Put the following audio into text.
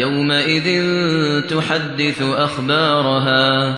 يَوْمَئِذٍ تُحَدِّثُ أَخْبَارَهَا.